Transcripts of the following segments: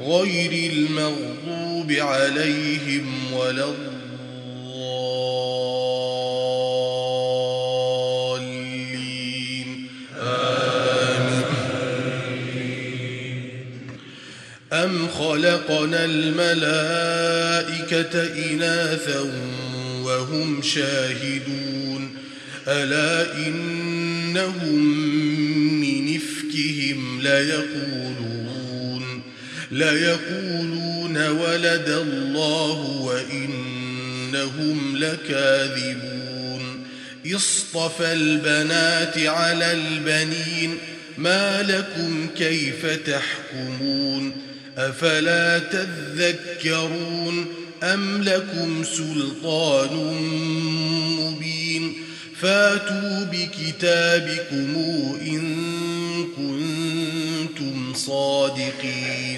غير المغضوب عليهم ولا الضالين. آمين. أم خلقنا الملائكة إناثا وهم شاهدون. ألا إنهم من إفكهم ليقولون. ليقولون ولد الله وإنهم لكاذبون. اصطفى البنات على البنين ما لكم كيف تحكمون؟ أفلا تذكرون أم لكم سلطان مبين؟ فاتوا بكتابكم إن كنتم صادقين.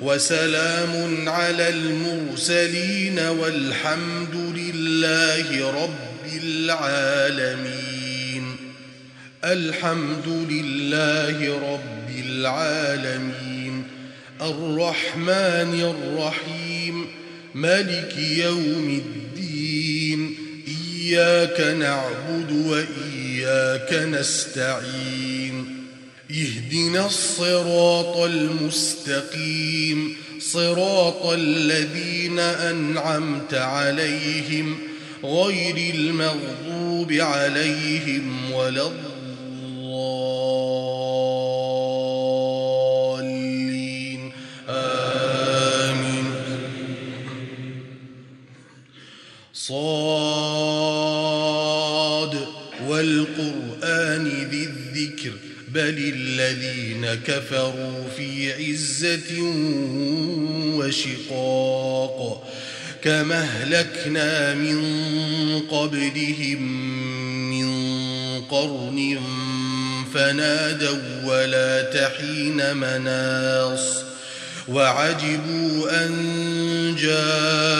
وسلام على المرسلين والحمد لله رب العالمين. الحمد لله رب العالمين. الرحمن الرحيم. ملك يوم الدين. إياك نعبد وإياك نستعين. اهدنا الصراط المستقيم صراط الذين أنعمت عليهم غير المغضوب عليهم ولا الضالين. آمين. صاد والقرآن ذي الذكر بل الذين كفروا في عزة وشقاق كما أهلكنا من قبلهم من قرن فنادوا ولا تحين مناص وعجبوا أن جاءهم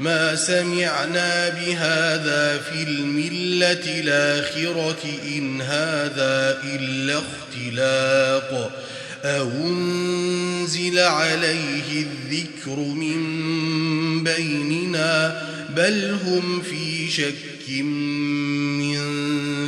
ما سمعنا بهذا في الملة الآخرة إن هذا إلا اختلاق. أنزل عليه الذكر من بيننا بل هم في شك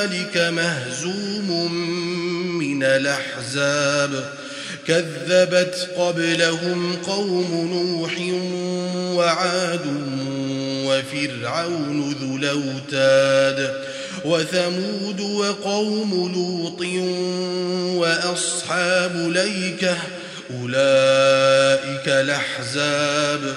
هنالك مهزوم من الأحزاب. كذبت قبلهم قوم نوح وعاد وفرعون ذو الأوتاد وثمود وقوم لوط وأصحاب ليكة أولئك الأحزاب.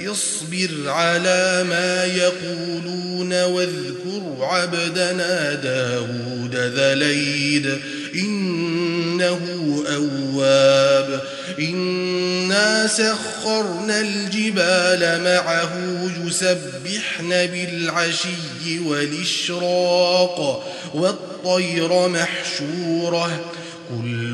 اصبر على ما يقولون واذكر عبدنا داود ذليد إنه أواب. إنا سخرنا الجبال معه يسبحن بالعشي والإشراق والطير محشوره. كل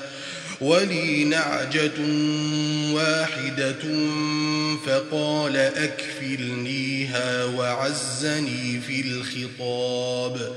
ولي نعجة واحدة فقال أكفلنيها وعزني في الخطاب.